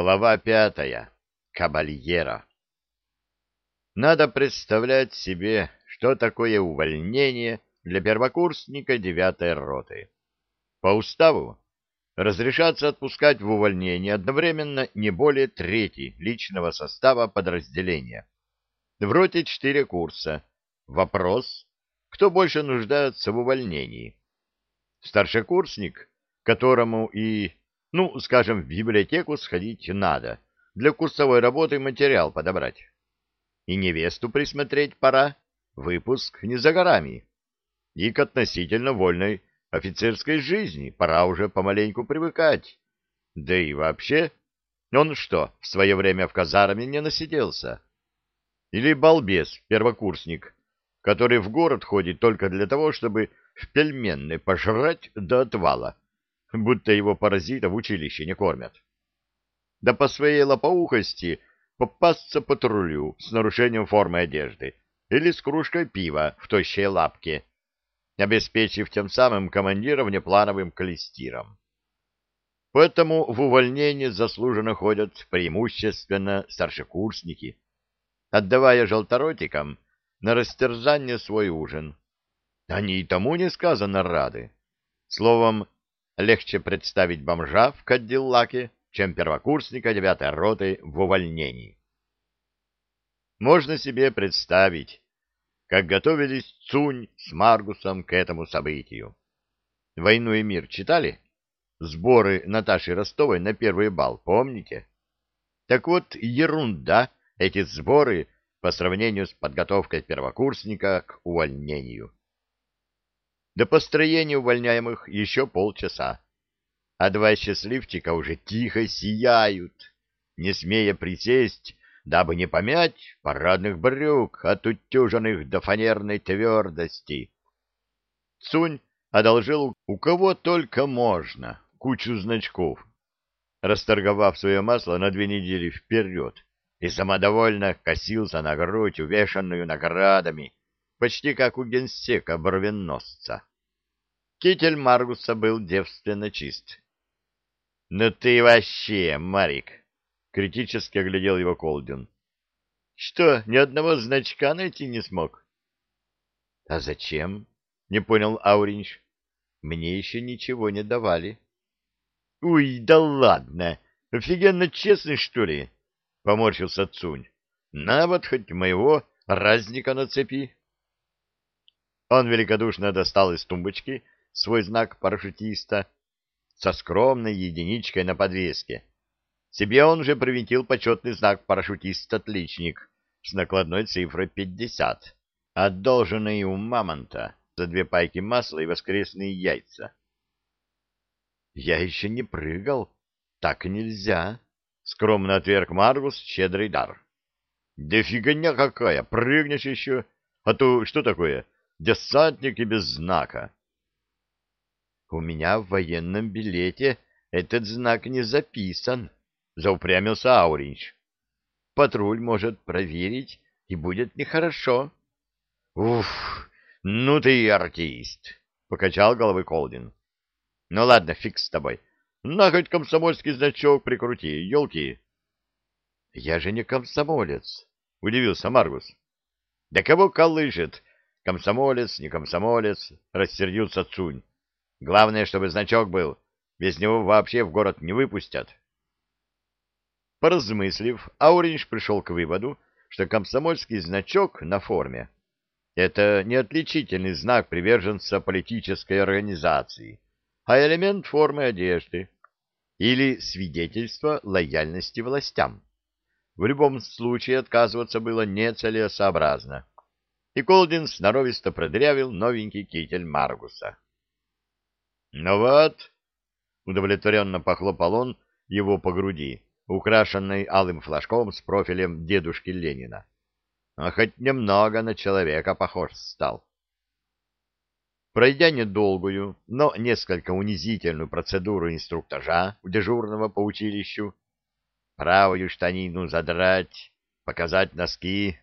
Глава пятая. Кабальера. Надо представлять себе, что такое увольнение для первокурсника девятой роты. По уставу разрешаться отпускать в увольнение одновременно не более трети личного состава подразделения. В роте четыре курса. Вопрос, кто больше нуждается в увольнении? Старшекурсник, которому и ну, скажем, в библиотеку сходить надо, для курсовой работы материал подобрать. И невесту присмотреть пора, выпуск не за горами. И к относительно вольной офицерской жизни пора уже помаленьку привыкать. Да и вообще, он что, в свое время в казарме не насиделся? Или балбес, первокурсник, который в город ходит только для того, чтобы в пельменной пожрать до отвала, будто его паразита в училище не кормят. Да по своей лопоухости попасться патрулю с нарушением формы одежды или с кружкой пива в тощей лапке, обеспечив тем самым командира внеплановым клестиром. Поэтому в увольнение заслуженно ходят преимущественно старшекурсники, отдавая желторотикам на растерзание свой ужин. Они и тому несказанно рады. Словом, легче представить бомжа в Кадиллаке, чем первокурсника девятой роты в увольнении. Можно себе представить, как готовились Цунь с Маргусом к этому событию. «Войну и мир» читали? Сборы Наташи Ростовой на первый бал, помните? Так вот, ерунда эти сборы по сравнению с подготовкой первокурсника к увольнению. До построения увольняемых еще полчаса, а два счастливчика уже тихо сияют, не смея присесть, дабы не помять парадных брюк, отутюженных до фанерной твердости. Цунь одолжил у кого только можно кучу значков, расторговав свое масло на две недели вперед, и самодовольно косился на грудь, увешанную наградами, почти как у генсека бровеносца. Китель Маргуса был девственно чист. — Ну ты вообще, Марик! — критически оглядел его Колдин. — Что, ни одного значка найти не смог? — А зачем? — не понял Ауринч. — Мне еще ничего не давали. — Уй, да ладно! Офигенно честный, что ли? — поморщился Цунь. — На вот хоть моего разника нацепи. Он великодушно достал из тумбочки свой знак парашютиста со скромной единичкой на подвеске. Себе он же привинтил почетный знак парашютист-отличник с накладной цифрой 50, одолженный у мамонта за две пайки масла и воскресные яйца. «Я еще не прыгал. Так нельзя», — скромно отверг Маргус щедрый дар. «Да фигня какая! Прыгнешь еще! А то что такое? Десантник и без знака!» У меня в военном билете этот знак не записан, — заупрямился Ауринч. Патруль может проверить, и будет нехорошо. — Уф, ну ты и артист, — покачал головой Колдин. — Ну ладно, фиг с тобой. На хоть комсомольский значок прикрути, елки. — Я же не комсомолец, — удивился Маргус. — Да кого колышет? Комсомолец, не комсомолец, — рассердился Цунь. Главное, чтобы значок был. Без него вообще в город не выпустят. Поразмыслив, Ауринж пришел к выводу, что комсомольский значок на форме — это не отличительный знак приверженца политической организации, а элемент формы одежды или свидетельство лояльности властям. В любом случае отказываться было нецелесообразно, и Колдин сноровисто продрявил новенький китель Маргуса. Ну вот, удовлетворенно похлопал он его по груди, украшенной алым флажком с профилем дедушки Ленина. А хоть немного на человека похож стал. Пройдя недолгую, но несколько унизительную процедуру инструктажа у дежурного по училищу, правую штанину задрать, показать носки,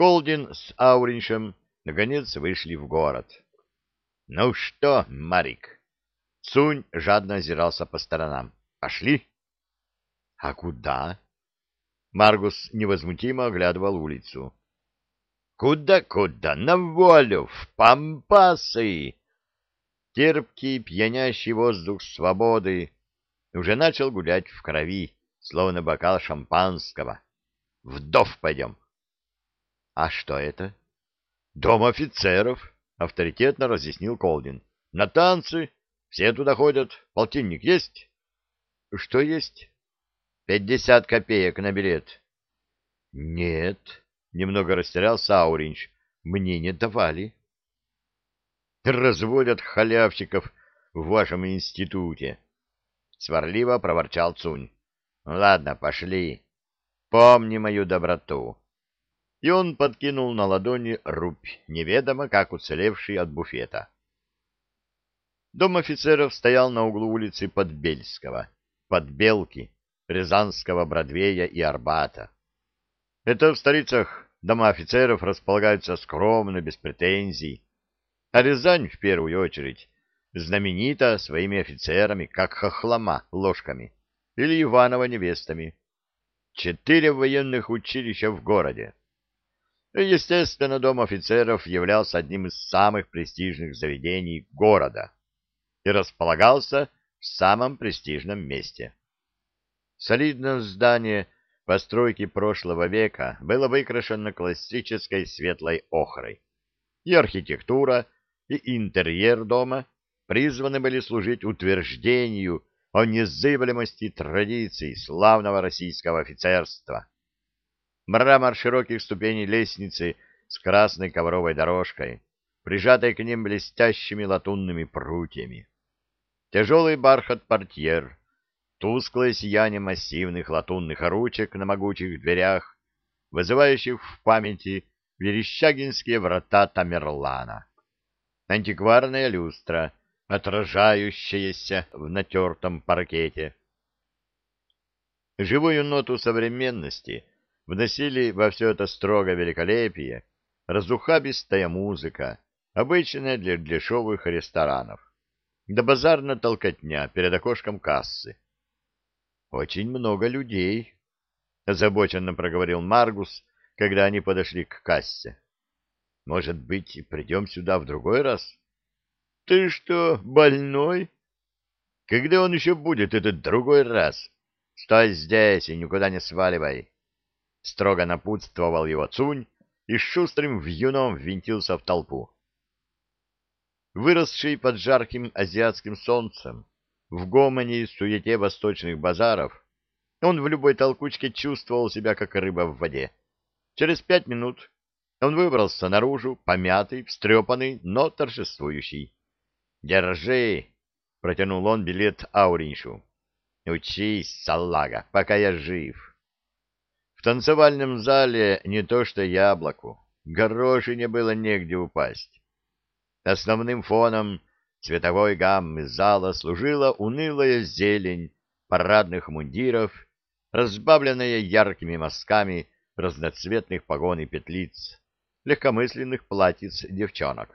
Колдин с Ауриншем наконец вышли в город. Ну что, Марик? Цунь жадно озирался по сторонам. Пошли? А куда? Маргус невозмутимо оглядывал улицу. Куда-куда? На волю, в пампасы! Терпкий, пьянящий воздух свободы уже начал гулять в крови, словно бокал шампанского. Вдов пойдем. А что это? Дом офицеров, авторитетно разъяснил Колдин. На танцы. Все туда ходят. Полтинник есть? Что есть? Пятьдесят копеек на билет. Нет, немного растерялся Ауринч. Мне не давали. Разводят халявщиков в вашем институте. Сварливо проворчал Цунь. Ладно, пошли. Помни мою доброту. И он подкинул на ладони рубь, неведомо как уцелевший от буфета. Дом офицеров стоял на углу улицы Подбельского, Подбелки, Рязанского Бродвея и Арбата. Это в столицах дома офицеров располагаются скромно, без претензий. А Рязань, в первую очередь, знаменита своими офицерами, как хохлома ложками или Иванова невестами. Четыре военных училища в городе. Естественно, дом офицеров являлся одним из самых престижных заведений города и располагался в самом престижном месте. Солидное здание постройки прошлого века было выкрашено классической светлой охрой. И архитектура, и интерьер дома призваны были служить утверждению о незыблемости традиций славного российского офицерства. Мрамор широких ступеней лестницы с красной ковровой дорожкой, прижатой к ним блестящими латунными прутьями тяжелый бархат портьер, тусклое сияние массивных латунных ручек на могучих дверях, вызывающих в памяти верещагинские врата Тамерлана, антикварная люстра, отражающаяся в натертом паркете. Живую ноту современности вносили во все это строго великолепие разухабистая музыка, обычная для дешевых ресторанов да базарная толкотня перед окошком кассы. — Очень много людей, — озабоченно проговорил Маргус, когда они подошли к кассе. — Может быть, придем сюда в другой раз? — Ты что, больной? — Когда он еще будет, этот другой раз? Стой здесь и никуда не сваливай! Строго напутствовал его Цунь и шустрым вьюном ввинтился в толпу выросший под жарким азиатским солнцем, в гомоне и суете восточных базаров, он в любой толкучке чувствовал себя как рыба в воде. Через пять минут он выбрался наружу, помятый, встрепанный, но торжествующий. «Держи!» — протянул он билет Ауриншу. «Учись, салага, пока я жив». В танцевальном зале не то что яблоку, горошине было негде упасть. Основным фоном цветовой гаммы зала служила унылая зелень парадных мундиров, разбавленная яркими мазками разноцветных погон и петлиц, легкомысленных платьиц девчонок.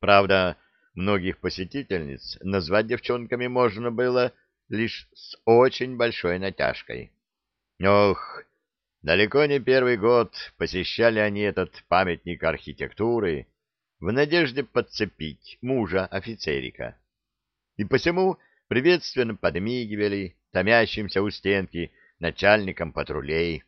Правда, многих посетительниц назвать девчонками можно было лишь с очень большой натяжкой. Ох, далеко не первый год посещали они этот памятник архитектуры, в надежде подцепить мужа офицерика. И посему приветственно подмигивали томящимся у стенки начальникам патрулей,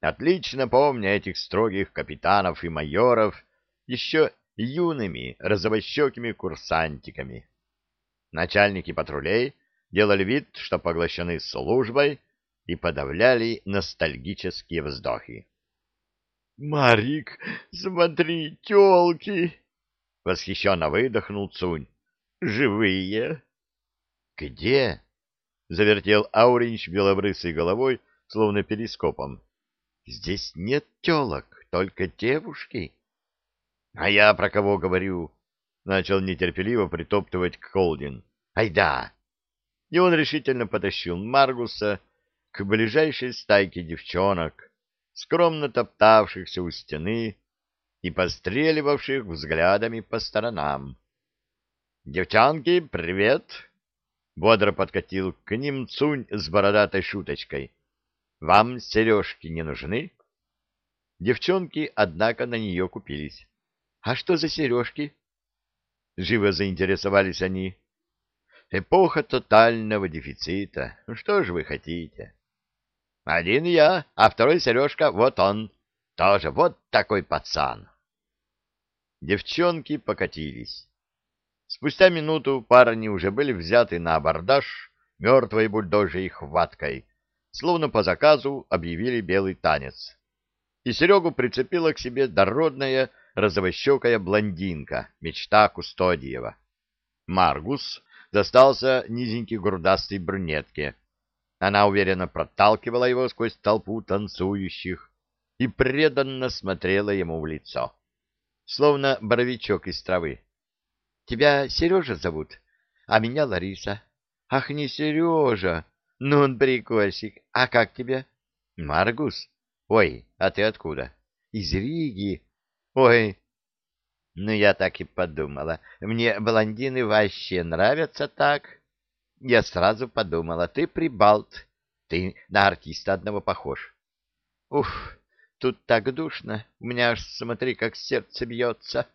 отлично помня этих строгих капитанов и майоров еще юными розовощекими курсантиками. Начальники патрулей делали вид, что поглощены службой, и подавляли ностальгические вздохи. «Марик, смотри, тёлки!» — восхищенно выдохнул Цунь. «Живые!» «Где?» — завертел Ауринч белобрысой головой, словно перископом. «Здесь нет тёлок, только девушки». «А я про кого говорю?» — начал нетерпеливо притоптывать Колдин. «Айда!» И он решительно потащил Маргуса к ближайшей стайке девчонок, скромно топтавшихся у стены и постреливавших взглядами по сторонам. «Девчонки, привет!» Бодро подкатил к ним Цунь с бородатой шуточкой. «Вам сережки не нужны?» Девчонки, однако, на нее купились. «А что за сережки?» Живо заинтересовались они. «Эпоха тотального дефицита. Что же вы хотите?» «Один я, а второй Сережка, вот он. Тоже вот такой пацан». Девчонки покатились. Спустя минуту парни уже были взяты на абордаж мертвой бульдожьей хваткой, словно по заказу объявили белый танец. И Серегу прицепила к себе дородная розовощекая блондинка, мечта Кустодиева. Маргус достался низенький грудастой брюнетке. Она уверенно проталкивала его сквозь толпу танцующих и преданно смотрела ему в лицо словно боровичок из травы. — Тебя Сережа зовут, а меня Лариса. — Ах, не Сережа! Ну, он прикольщик. А как тебя? — Маргус. Ой, а ты откуда? — Из Риги. Ой, ну я так и подумала. Мне блондины вообще нравятся так. Я сразу подумала, ты прибалт. Ты на артиста одного похож. Уф, Тут так душно, у меня аж смотри, как сердце бьется.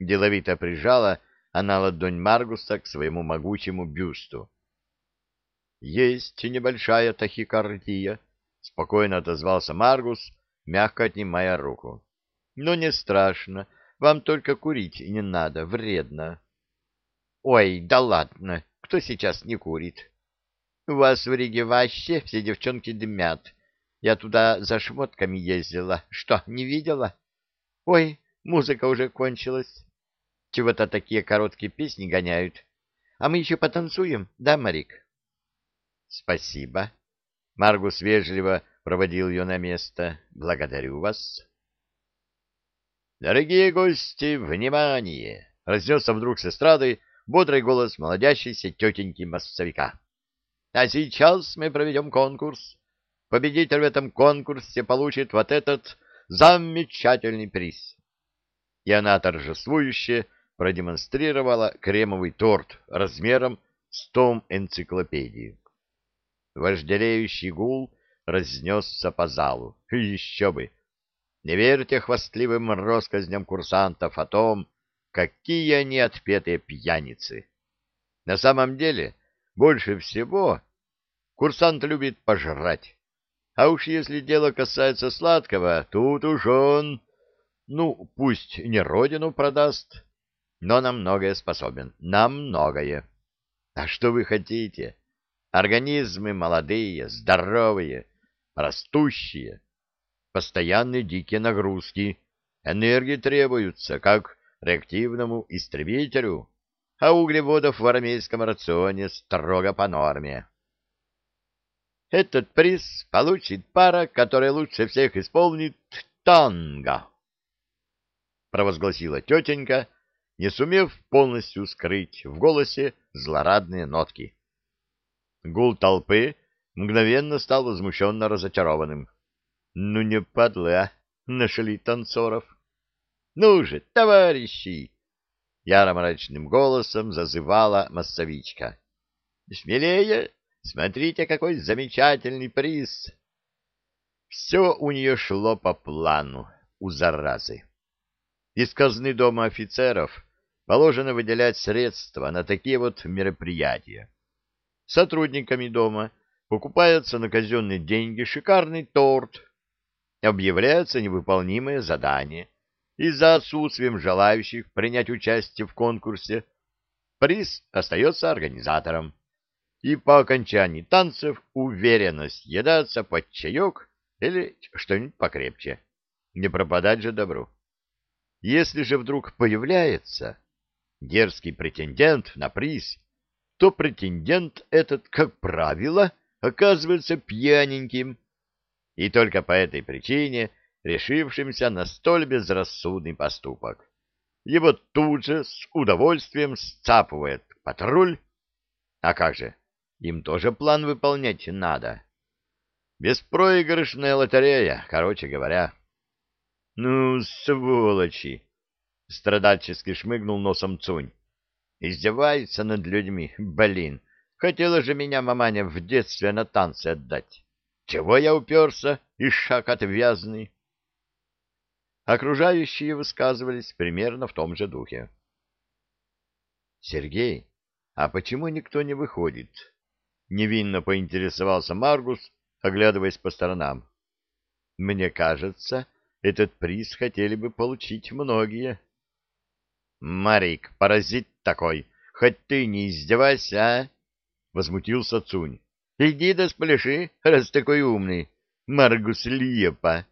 Деловито прижала она ладонь Маргуса к своему могучему бюсту. Есть небольшая тахикардия, спокойно отозвался Маргус, мягко отнимая руку. Но не страшно, вам только курить не надо, вредно. Ой, да ладно, кто сейчас не курит? У вас в Риге вообще все девчонки дымят. Я туда за шмотками ездила. Что, не видела? Ой, музыка уже кончилась. Чего-то такие короткие песни гоняют. А мы еще потанцуем, да, Марик? Спасибо. Маргус вежливо проводил ее на место. Благодарю вас. Дорогие гости, внимание! Разнесся вдруг с эстрады бодрый голос молодящейся тетеньки массовика. А сейчас мы проведем конкурс Победитель в этом конкурсе получит вот этот замечательный приз. И она торжествующе продемонстрировала кремовый торт размером с том энциклопедию. Вожделеющий гул разнесся по залу. еще бы! Не верьте хвастливым россказням курсантов о том, какие они отпетые пьяницы. На самом деле, больше всего курсант любит пожрать, а уж если дело касается сладкого, тут уж он, ну, пусть не родину продаст, но на многое способен, на многое. А что вы хотите? Организмы молодые, здоровые, растущие, постоянные дикие нагрузки, энергии требуются, как реактивному истребителю, а углеводов в армейском рационе строго по норме. Этот приз получит пара, которая лучше всех исполнит танго, провозгласила тетенька, не сумев полностью скрыть в голосе злорадные нотки. Гул толпы мгновенно стал возмущенно разочарованным. Ну не падла, нашли танцоров. Ну же, товарищи! Яро-мрачным голосом зазывала массовичка. Смелее, Смотрите, какой замечательный приз! Все у нее шло по плану, у заразы. Из казны дома офицеров положено выделять средства на такие вот мероприятия. Сотрудниками дома покупается на казенные деньги шикарный торт, объявляется невыполнимое задание, и за отсутствием желающих принять участие в конкурсе приз остается организатором и по окончании танцев уверенно съедаться под чаек или что-нибудь покрепче. Не пропадать же добру. Если же вдруг появляется дерзкий претендент на приз, то претендент этот, как правило, оказывается пьяненьким, и только по этой причине решившимся на столь безрассудный поступок. Его тут же с удовольствием сцапывает патруль. А как же, им тоже план выполнять надо. Беспроигрышная лотерея, короче говоря. — Ну, сволочи! — страдальчески шмыгнул носом Цунь. — Издевается над людьми, блин. Хотела же меня маманя в детстве на танцы отдать. Чего я уперся и шаг отвязный? Окружающие высказывались примерно в том же духе. Сергей, а почему никто не выходит? Невинно поинтересовался Маргус, оглядываясь по сторонам. Мне кажется, этот приз хотели бы получить многие. Марик, паразит такой, хоть ты не издевайся, а? Возмутился Цунь. Иди да спляши, раз такой умный. Маргус Лепа.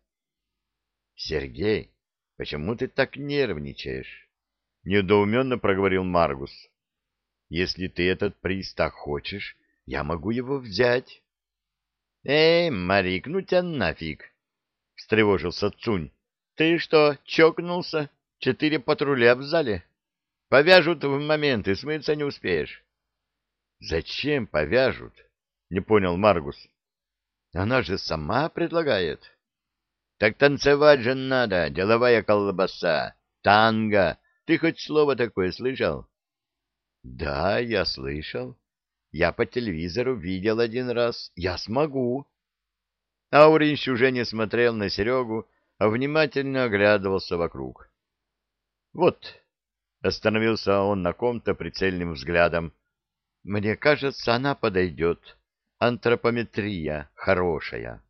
Сергей, почему ты так нервничаешь? Недоуменно проговорил Маргус. Если ты этот приз так хочешь, я могу его взять. Эй, Марик, ну тебя нафиг! Встревожился Цунь. Ты что, чокнулся? Четыре патруля в зале? Повяжут в момент, и смыться не успеешь. Зачем повяжут? Не понял Маргус. Она же сама предлагает. Так танцевать же надо, деловая колбаса, танго. Ты хоть слово такое слышал? Да, я слышал. Я по телевизору видел один раз. Я смогу. Ауринч уже не смотрел на Серегу, а внимательно оглядывался вокруг. Вот, остановился он на ком-то прицельным взглядом. Мне кажется, она подойдет. Антропометрия хорошая.